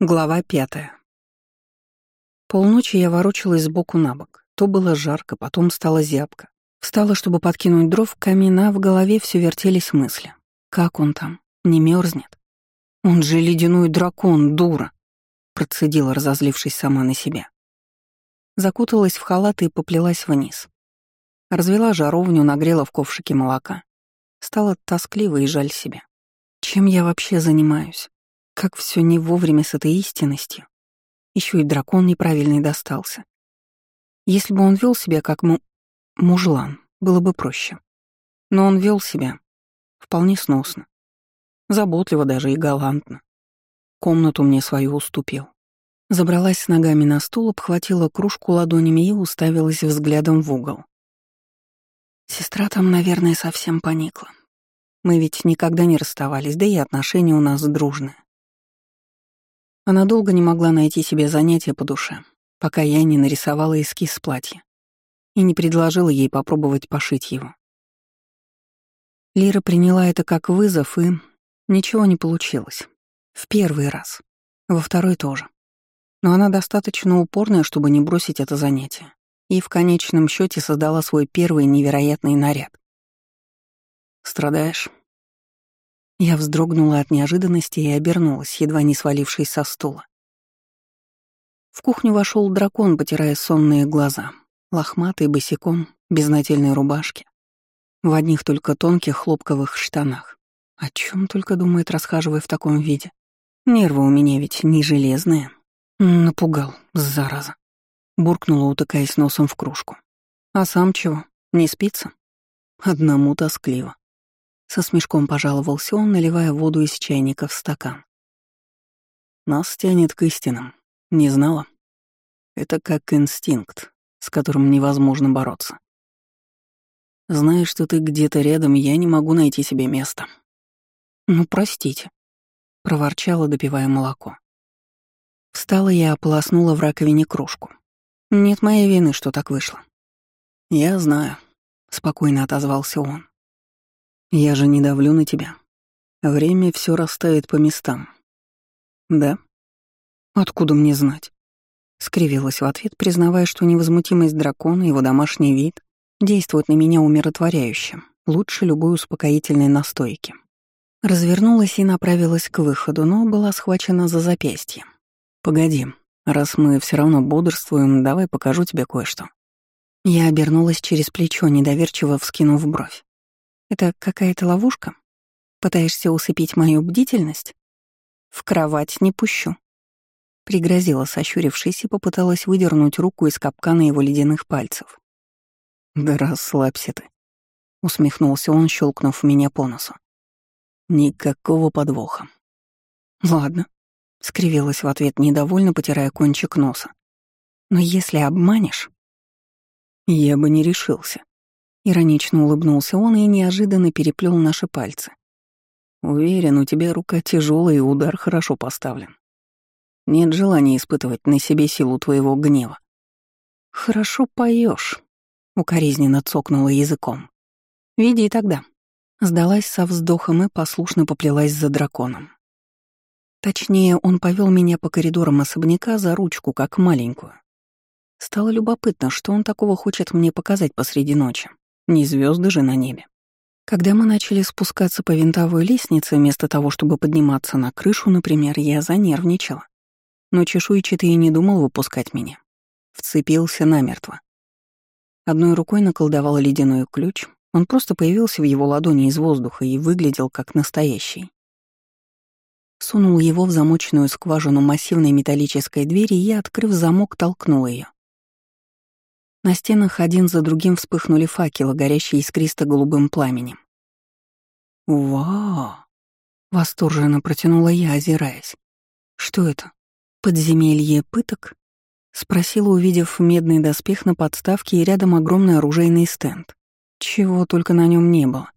Глава пятая. Полночи я ворочалась сбоку на бок. То было жарко, потом стало зябко. Встала, чтобы подкинуть дров в камин, в голове все вертелись мысли. Как он там? Не мерзнет? Он же ледяной дракон, дура! Процедила, разозлившись сама на себя. Закуталась в халат и поплелась вниз. Развела жаровню, нагрела в ковшике молока. Стало тоскливо и жаль себя. Чем я вообще занимаюсь? Как все не вовремя с этой истинностью. Еще и дракон неправильный достался. Если бы он вел себя как му... мужлан, было бы проще. Но он вел себя вполне сносно. Заботливо даже и галантно. Комнату мне свою уступил. Забралась с ногами на стул, обхватила кружку ладонями и уставилась взглядом в угол. Сестра там, наверное, совсем поникла. Мы ведь никогда не расставались, да и отношения у нас дружные. Она долго не могла найти себе занятия по душе, пока я не нарисовала эскиз платья и не предложила ей попробовать пошить его. Лира приняла это как вызов, и ничего не получилось. В первый раз. Во второй тоже. Но она достаточно упорная, чтобы не бросить это занятие. И в конечном счете создала свой первый невероятный наряд. «Страдаешь?» Я вздрогнула от неожиданности и обернулась, едва не свалившись со стула. В кухню вошел дракон, потирая сонные глаза, лохматый, босиком, без нательной рубашки, в одних только тонких хлопковых штанах. О чем только думает, расхаживая в таком виде. Нервы у меня ведь не железные. Напугал, зараза. Буркнула, утыкаясь носом в кружку. А сам чего, не спится? Одному тоскливо. Со смешком пожаловался он, наливая воду из чайника в стакан. Нас тянет к истинам. Не знала? Это как инстинкт, с которым невозможно бороться. Знаешь, что ты где-то рядом, я не могу найти себе места. Ну, простите, проворчала, допивая молоко. Встала я ополоснула в раковине кружку. Нет моей вины, что так вышло. Я знаю, спокойно отозвался он. Я же не давлю на тебя. Время все расставит по местам. Да? Откуда мне знать? Скривилась в ответ, признавая, что невозмутимость дракона, его домашний вид, действует на меня умиротворяюще, лучше любой успокоительной настойки. Развернулась и направилась к выходу, но была схвачена за запястье. «Погоди, раз мы все равно бодрствуем, давай покажу тебе кое-что». Я обернулась через плечо, недоверчиво вскинув бровь. Это какая-то ловушка? Пытаешься усыпить мою бдительность? В кровать не пущу. Пригрозила, сощурившись, и попыталась выдернуть руку из капкана его ледяных пальцев. «Да расслабься ты», — усмехнулся он, щелкнув меня по носу. «Никакого подвоха». «Ладно», — скривилась в ответ недовольно, потирая кончик носа. «Но если обманешь...» «Я бы не решился», Иронично улыбнулся он и неожиданно переплел наши пальцы. «Уверен, у тебя рука тяжелая и удар хорошо поставлен. Нет желания испытывать на себе силу твоего гнева». «Хорошо поешь, укоризненно цокнула языком. «Веди тогда». Сдалась со вздохом и послушно поплелась за драконом. Точнее, он повел меня по коридорам особняка за ручку, как маленькую. Стало любопытно, что он такого хочет мне показать посреди ночи. Не звезды же на небе. Когда мы начали спускаться по винтовой лестнице, вместо того, чтобы подниматься на крышу, например, я занервничала. Но чешуйчатый не думал выпускать меня. Вцепился намертво. Одной рукой наколдовал ледяной ключ, он просто появился в его ладони из воздуха и выглядел как настоящий. Сунул его в замочную скважину массивной металлической двери и, открыв замок, толкнул ее. На стенах один за другим вспыхнули факелы, горящие искристо-голубым пламенем. «Вау!» — восторженно протянула я, озираясь. «Что это? Подземелье пыток?» — спросила, увидев медный доспех на подставке и рядом огромный оружейный стенд. Чего только на нем не было.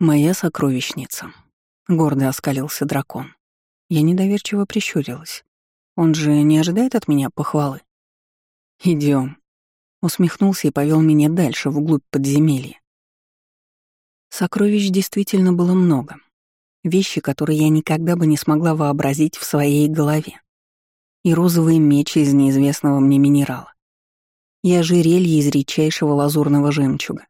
«Моя сокровищница», — гордо оскалился дракон. Я недоверчиво прищурилась. Он же не ожидает от меня похвалы. Идем, Усмехнулся и повел меня дальше, вглубь подземелья. Сокровищ действительно было много. Вещи, которые я никогда бы не смогла вообразить в своей голове. и розовый меч из неизвестного мне минерала, и ожерелье из редчайшего лазурного жемчуга,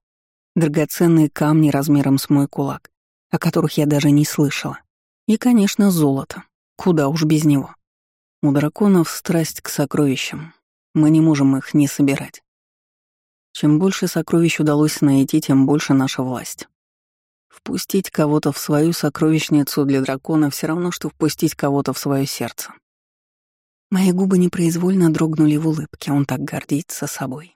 драгоценные камни размером с мой кулак, о которых я даже не слышала, и, конечно, золото, куда уж без него. У драконов страсть к сокровищам, мы не можем их не собирать. Чем больше сокровищ удалось найти, тем больше наша власть. Впустить кого-то в свою сокровищницу для дракона все равно, что впустить кого-то в свое сердце. Мои губы непроизвольно дрогнули в улыбке, он так гордится собой.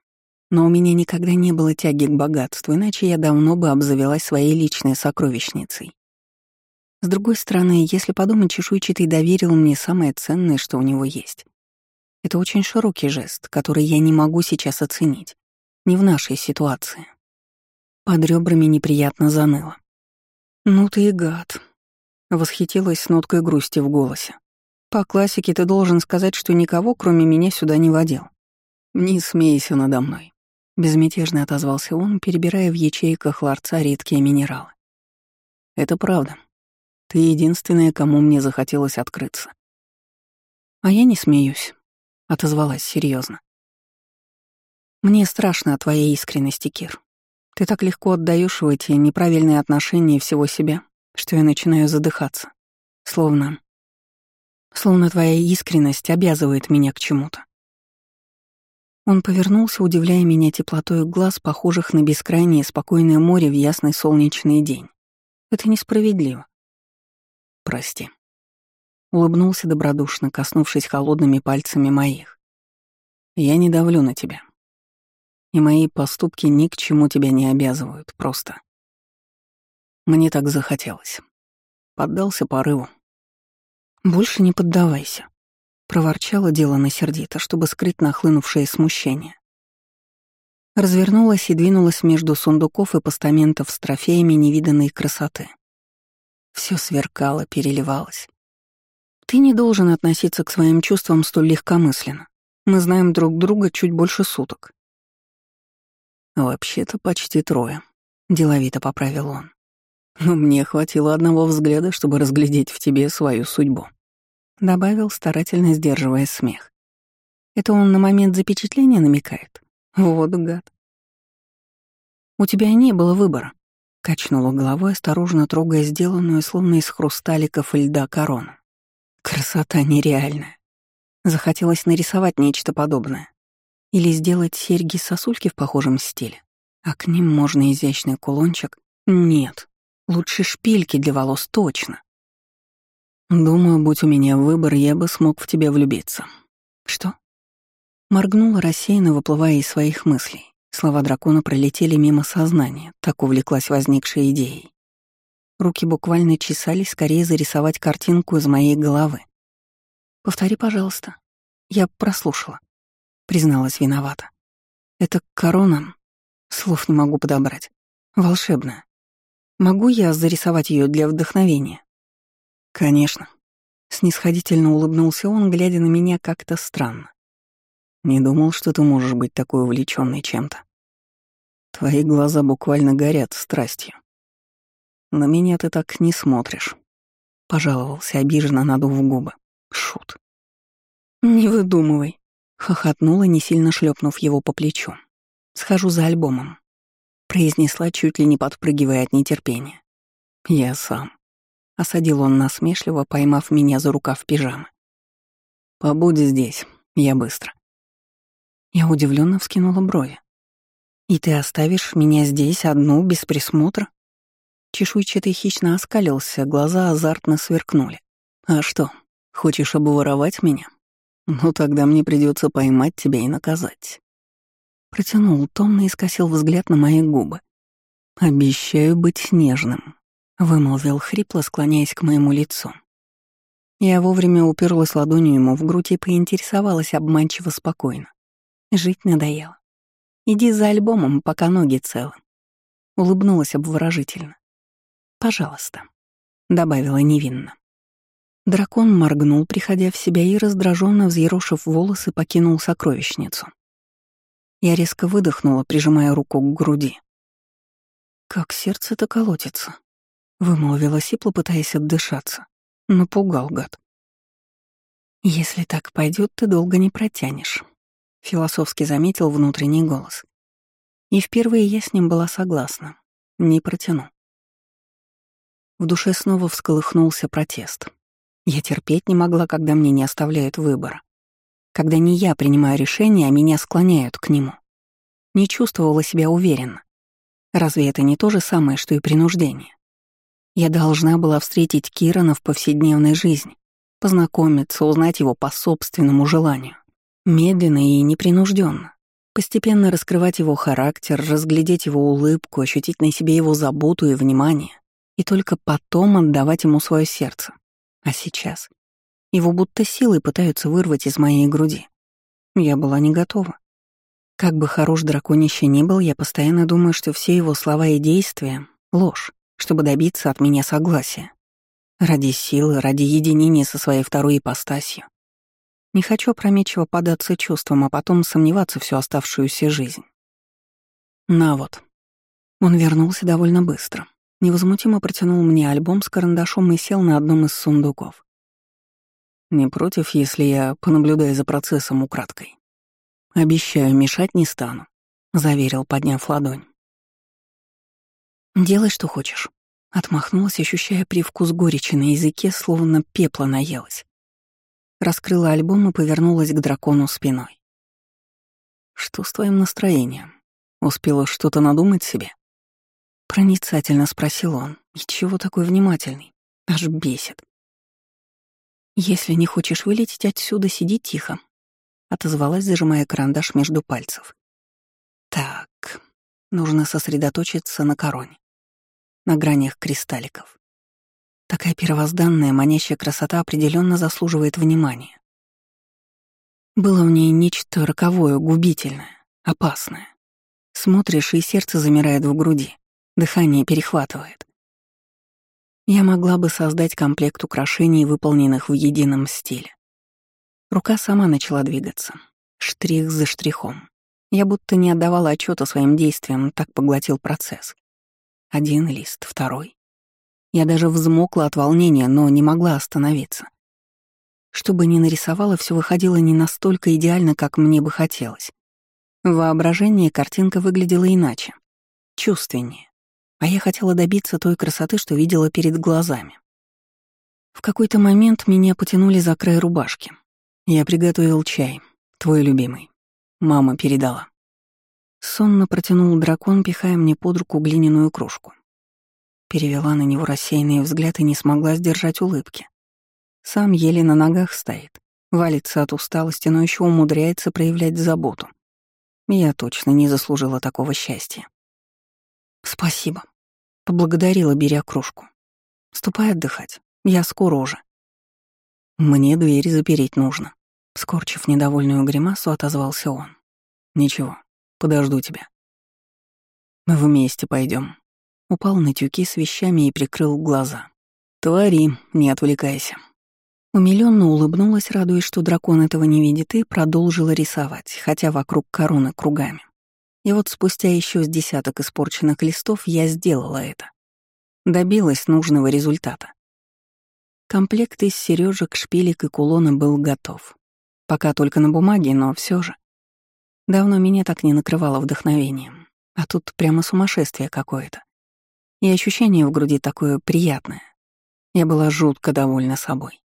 Но у меня никогда не было тяги к богатству, иначе я давно бы обзавелась своей личной сокровищницей. С другой стороны, если подумать, чешуйчатый доверил мне самое ценное, что у него есть. Это очень широкий жест, который я не могу сейчас оценить. Не в нашей ситуации. Под ребрами неприятно заныло. «Ну ты и гад», — восхитилась с ноткой грусти в голосе. «По классике ты должен сказать, что никого, кроме меня, сюда не водил. Не смейся надо мной», — безмятежно отозвался он, перебирая в ячейках ларца редкие минералы. «Это правда. Ты единственная, кому мне захотелось открыться». «А я не смеюсь», — отозвалась серьезно. «Мне страшно о твоей искренности, Кир. Ты так легко отдаешь в эти неправильные отношения всего себя, что я начинаю задыхаться. Словно... Словно твоя искренность обязывает меня к чему-то. Он повернулся, удивляя меня теплотой глаз, похожих на бескрайнее спокойное море в ясный солнечный день. Это несправедливо. Прости. Улыбнулся добродушно, коснувшись холодными пальцами моих. Я не давлю на тебя и мои поступки ни к чему тебя не обязывают, просто. Мне так захотелось. Поддался порыву. «Больше не поддавайся», — проворчала делано сердито, чтобы скрыть нахлынувшее смущение. Развернулась и двинулась между сундуков и постаментов с трофеями невиданной красоты. Все сверкало, переливалось. Ты не должен относиться к своим чувствам столь легкомысленно. Мы знаем друг друга чуть больше суток. «Вообще-то почти трое», — деловито поправил он. «Но мне хватило одного взгляда, чтобы разглядеть в тебе свою судьбу», — добавил, старательно сдерживая смех. «Это он на момент запечатления намекает? Вот гад». «У тебя не было выбора», — качнула головой, осторожно трогая сделанную, словно из хрусталиков льда корону. «Красота нереальная. Захотелось нарисовать нечто подобное. Или сделать серьги-сосульки в похожем стиле. А к ним можно изящный кулончик. Нет, лучше шпильки для волос точно. Думаю, будь у меня выбор, я бы смог в тебя влюбиться. Что? Моргнула рассеянно, выплывая из своих мыслей. Слова дракона пролетели мимо сознания, так увлеклась возникшей идеей. Руки буквально чесались скорее зарисовать картинку из моей головы. «Повтори, пожалуйста». Я прослушала призналась виновата. Это корона, слов не могу подобрать. Волшебная. Могу я зарисовать ее для вдохновения? Конечно. Снисходительно улыбнулся он, глядя на меня как-то странно. Не думал, что ты можешь быть такой увлеченной чем-то. Твои глаза буквально горят страстью. На меня ты так не смотришь. Пожаловался обиженно, надув губы. Шут. Не выдумывай. Хохотнула, не сильно шлепнув его по плечу. «Схожу за альбомом», — произнесла, чуть ли не подпрыгивая от нетерпения. «Я сам», — осадил он насмешливо, поймав меня за рукав пижамы. «Побудь здесь, я быстро». Я удивленно вскинула брови. «И ты оставишь меня здесь одну, без присмотра?» Чешуйчатый хищно оскалился, глаза азартно сверкнули. «А что, хочешь обворовать меня?» «Ну тогда мне придется поймать тебя и наказать». Протянул томно и скосил взгляд на мои губы. «Обещаю быть нежным», — вымолвил хрипло, склоняясь к моему лицу. Я вовремя уперлась ладонью ему в грудь и поинтересовалась обманчиво спокойно. Жить надоело. Иди за альбомом, пока ноги целы. Улыбнулась обворожительно. «Пожалуйста», — добавила невинно. Дракон моргнул, приходя в себя, и, раздраженно взъерошив волосы, покинул сокровищницу. Я резко выдохнула, прижимая руку к груди. «Как сердце-то колотится», — вымолвила Сипла, пытаясь отдышаться. Напугал гад. «Если так пойдет, ты долго не протянешь», — философски заметил внутренний голос. И впервые я с ним была согласна. Не протяну. В душе снова всколыхнулся протест. Я терпеть не могла, когда мне не оставляют выбора. Когда не я принимаю решение, а меня склоняют к нему. Не чувствовала себя уверенно. Разве это не то же самое, что и принуждение? Я должна была встретить Кирана в повседневной жизни, познакомиться, узнать его по собственному желанию. Медленно и непринужденно. Постепенно раскрывать его характер, разглядеть его улыбку, ощутить на себе его заботу и внимание. И только потом отдавать ему свое сердце. А сейчас? Его будто силой пытаются вырвать из моей груди. Я была не готова. Как бы хорош драконище ни был, я постоянно думаю, что все его слова и действия — ложь, чтобы добиться от меня согласия. Ради силы, ради единения со своей второй ипостасью. Не хочу опрометчиво податься чувствам, а потом сомневаться всю оставшуюся жизнь. На вот. Он вернулся довольно быстро. Невозмутимо протянул мне альбом с карандашом и сел на одном из сундуков. Не против, если я понаблюдаю за процессом украдкой. Обещаю, мешать не стану, заверил, подняв ладонь. Делай, что хочешь. Отмахнулась, ощущая привкус горечи на языке, словно пепла наелась. Раскрыла альбом и повернулась к дракону спиной. «Что с твоим настроением? Успела что-то надумать себе?» Проницательно спросил он. «И чего такой внимательный? Аж бесит». «Если не хочешь вылететь отсюда, сиди тихо», — отозвалась, зажимая карандаш между пальцев. «Так, нужно сосредоточиться на короне на гранях кристалликов. Такая первозданная, манящая красота определенно заслуживает внимания. Было в ней нечто роковое, губительное, опасное. Смотришь, и сердце замирает в груди, дыхание перехватывает. Я могла бы создать комплект украшений, выполненных в едином стиле. Рука сама начала двигаться, штрих за штрихом. Я будто не отдавала отчета своим действиям, так поглотил процесс. Один лист, второй. Я даже взмокла от волнения, но не могла остановиться. Что бы ни нарисовала, все выходило не настолько идеально, как мне бы хотелось. В воображении картинка выглядела иначе, чувственнее. А я хотела добиться той красоты, что видела перед глазами. В какой-то момент меня потянули за край рубашки. Я приготовил чай, твой любимый. Мама передала. Сонно протянул дракон, пихая мне под руку глиняную кружку. Перевела на него рассеянный взгляд и не смогла сдержать улыбки. Сам еле на ногах стоит, валится от усталости, но еще умудряется проявлять заботу. Я точно не заслужила такого счастья. «Спасибо», — поблагодарила, беря кружку. «Ступай отдыхать, я скоро уже». «Мне дверь запереть нужно», — скорчив недовольную гримасу, отозвался он. «Ничего, Подожду тебя. Мы вместе пойдем. Упал на тюки с вещами и прикрыл глаза. Твори, не отвлекайся. Умилённо улыбнулась, радуясь, что дракон этого не видит, и продолжила рисовать, хотя вокруг короны кругами. И вот спустя еще с десяток испорченных листов я сделала это. Добилась нужного результата. Комплект из сережек, шпилек и кулона был готов. Пока только на бумаге, но все же. Давно меня так не накрывало вдохновением. А тут прямо сумасшествие какое-то. И ощущение в груди такое приятное. Я была жутко довольна собой.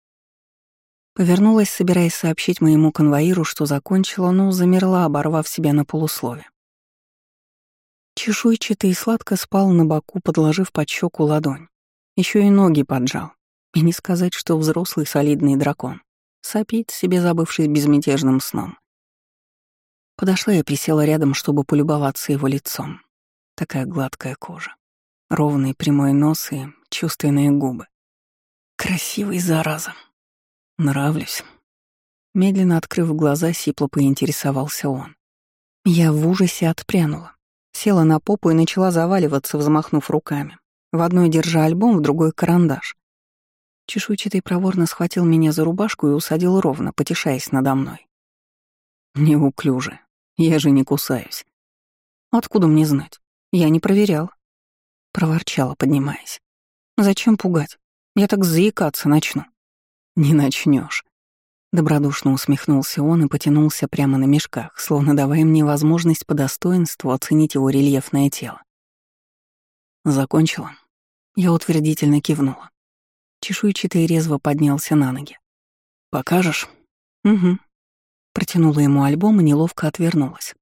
Повернулась, собираясь сообщить моему конвоиру, что закончила, но замерла, оборвав себя на полуслове. Чешуйчатый и сладко спал на боку, подложив под щеку ладонь. Еще и ноги поджал. И не сказать, что взрослый солидный дракон. Сопит себе, забывшись безмятежным сном. Подошла и присела рядом, чтобы полюбоваться его лицом. Такая гладкая кожа, ровный прямой нос и чувственные губы. Красивый, зараза. Нравлюсь. Медленно открыв глаза, сипло поинтересовался он. Я в ужасе отпрянула. Села на попу и начала заваливаться, взмахнув руками. В одной держа альбом, в другой — карандаш. Чешуйчатый проворно схватил меня за рубашку и усадил ровно, потешаясь надо мной. Неуклюже, я же не кусаюсь. Откуда мне знать? Я не проверял. Проворчала, поднимаясь. Зачем пугать? Я так заикаться начну. Не начнешь. Добродушно усмехнулся он и потянулся прямо на мешках, словно давая мне возможность по достоинству оценить его рельефное тело. Закончила. Я утвердительно кивнула. Чешуйчатый резво поднялся на ноги. «Покажешь?» «Угу». Протянула ему альбом и неловко отвернулась.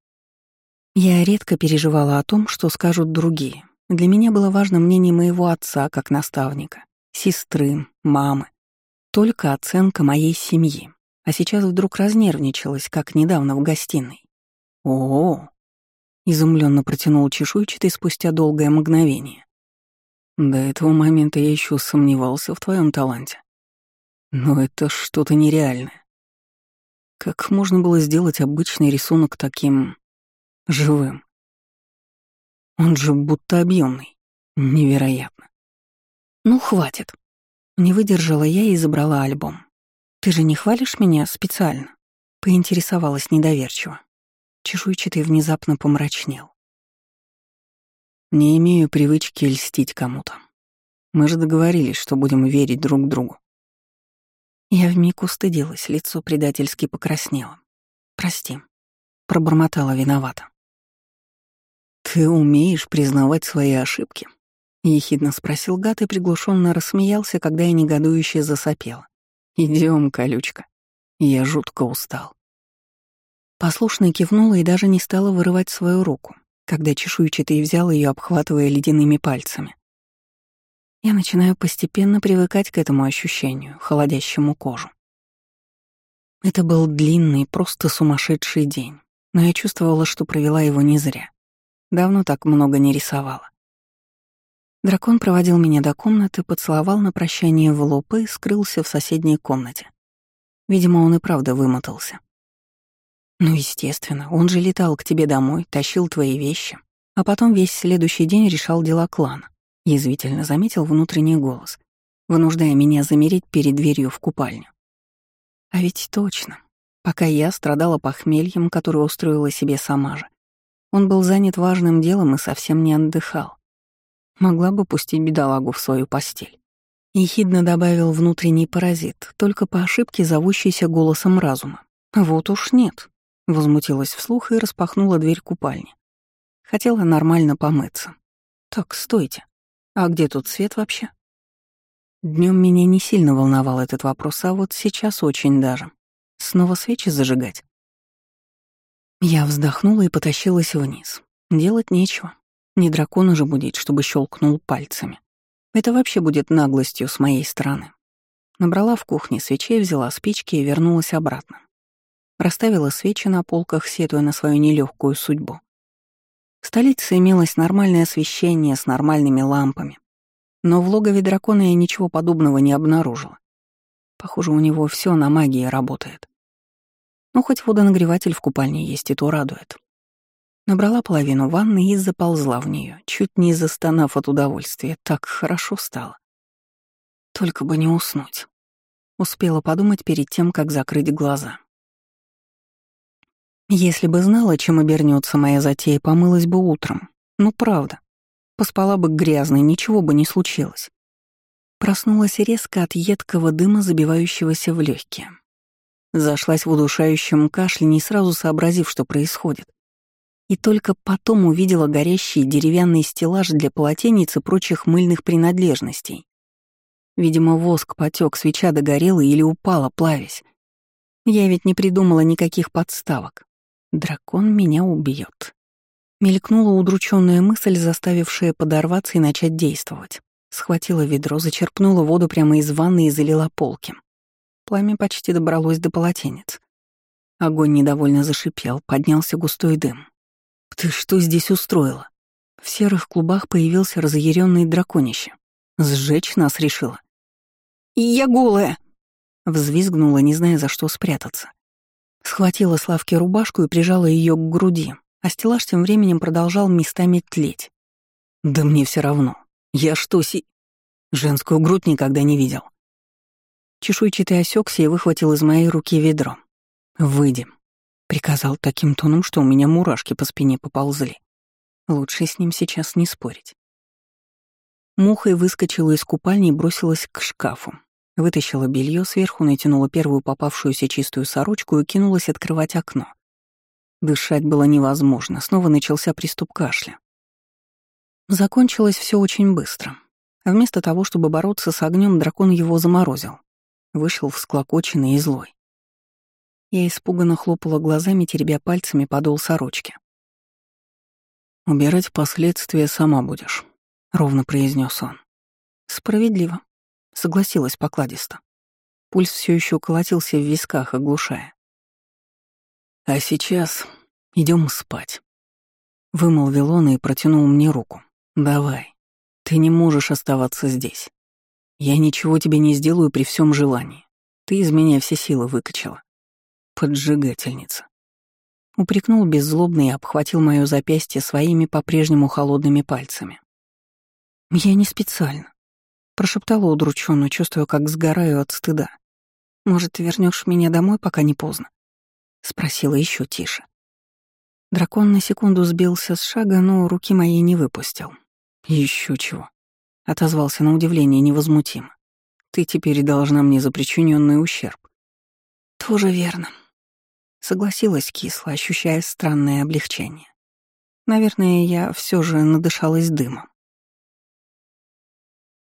Я редко переживала о том, что скажут другие. Для меня было важно мнение моего отца как наставника, сестры, мамы. Только оценка моей семьи. А сейчас вдруг разнервничалась, как недавно в гостиной. О, изумленно протянул чешуйчатый спустя долгое мгновение. До этого момента я еще сомневался в твоем таланте. Но это что-то нереальное. Как можно было сделать обычный рисунок таким живым? Он же будто объемный. Невероятно. Ну, хватит. Не выдержала я и забрала альбом. Ты же не хвалишь меня специально? Поинтересовалась недоверчиво. Чешуйчатый внезапно помрачнел. Не имею привычки льстить кому-то. Мы же договорились, что будем верить друг другу. Я вмиг устыдилась, лицо предательски покраснело. «Прости», — пробормотала виновата. «Ты умеешь признавать свои ошибки?» — ехидно спросил гад и приглушенно рассмеялся, когда я негодующе засопела. Идем, колючка. Я жутко устал». Послушно кивнула и даже не стала вырывать свою руку, когда чешуйчатый взял ее, обхватывая ледяными пальцами. Я начинаю постепенно привыкать к этому ощущению, холодящему кожу. Это был длинный, просто сумасшедший день, но я чувствовала, что провела его не зря. Давно так много не рисовала. Дракон проводил меня до комнаты, поцеловал на прощание в лоб и скрылся в соседней комнате. Видимо, он и правда вымотался. Ну, естественно, он же летал к тебе домой, тащил твои вещи, а потом весь следующий день решал дела клана. Язвительно заметил внутренний голос, вынуждая меня замереть перед дверью в купальню. А ведь точно. Пока я страдала похмельем, которое устроила себе сама же, он был занят важным делом и совсем не отдыхал. Могла бы пустить бедолагу в свою постель. Ехидно добавил внутренний паразит, только по ошибке зовущийся голосом разума. Вот уж нет. Возмутилась вслух и распахнула дверь купальни. Хотела нормально помыться. Так, стойте. А где тут свет вообще? Днем меня не сильно волновал этот вопрос, а вот сейчас очень даже. Снова свечи зажигать? Я вздохнула и потащилась вниз. Делать нечего. Не дракона же будить, чтобы щелкнул пальцами. Это вообще будет наглостью с моей стороны. Набрала в кухне свечей, взяла спички и вернулась обратно. Расставила свечи на полках, сетуя на свою нелегкую судьбу. В столице имелось нормальное освещение с нормальными лампами. Но в логове дракона я ничего подобного не обнаружила. Похоже, у него все на магии работает. Ну, хоть водонагреватель в купальне есть, и то радует. Набрала половину ванны и заползла в нее, чуть не застонав от удовольствия. Так хорошо стало. Только бы не уснуть. Успела подумать перед тем, как закрыть глаза. Если бы знала, чем обернется моя затея, помылась бы утром. Ну, правда. Поспала бы грязной, ничего бы не случилось. Проснулась резко от едкого дыма, забивающегося в легкие. Зашлась в удушающем кашле, не сразу сообразив, что происходит. И только потом увидела горящий деревянный стеллаж для полотенец и прочих мыльных принадлежностей. Видимо, воск потек, свеча догорела или упала, плавясь. Я ведь не придумала никаких подставок. Дракон меня убьет. Мелькнула удрученная мысль, заставившая подорваться и начать действовать. Схватила ведро, зачерпнула воду прямо из ванны и залила полки. Пламя почти добралось до полотенец. Огонь недовольно зашипел, поднялся густой дым. «Ты что здесь устроила?» В серых клубах появился разъяренный драконище. «Сжечь нас решила». «Я голая!» Взвизгнула, не зная, за что спрятаться. Схватила Славке рубашку и прижала ее к груди, а стеллаж тем временем продолжал местами тлеть. «Да мне все равно. Я что си...» Женскую грудь никогда не видел. Чешуйчатый осекся и выхватил из моей руки ведро. «Выйди», — приказал таким тоном, что у меня мурашки по спине поползли. Лучше с ним сейчас не спорить. Мухой выскочила из купальни и бросилась к шкафу. Вытащила белье сверху, натянула первую попавшуюся чистую сорочку и кинулась открывать окно. Дышать было невозможно, снова начался приступ кашля. Закончилось все очень быстро. Вместо того, чтобы бороться с огнем, дракон его заморозил. Вышел всклокоченный и злой. Я испуганно хлопала глазами, теребя пальцами подол сорочки. «Убирать последствия сама будешь», — ровно произнес он. «Справедливо», — согласилась покладисто. Пульс все еще колотился в висках, оглушая. «А сейчас идем спать», — вымолвил он и протянул мне руку. «Давай, ты не можешь оставаться здесь. Я ничего тебе не сделаю при всем желании. Ты из меня все силы выкачала. Поджигательница. Упрекнул беззлобно и обхватил мое запястье своими по-прежнему холодными пальцами. «Я не специально», — прошептала удрученно, чувствуя, как сгораю от стыда. «Может, вернешь меня домой, пока не поздно?» — спросила еще тише. Дракон на секунду сбился с шага, но руки моей не выпустил. Еще чего. Отозвался на удивление невозмутимо. Ты теперь должна мне за причиненный ущерб. Тоже верно. Согласилась кисло, ощущая странное облегчение. Наверное, я все же надышалась дымом.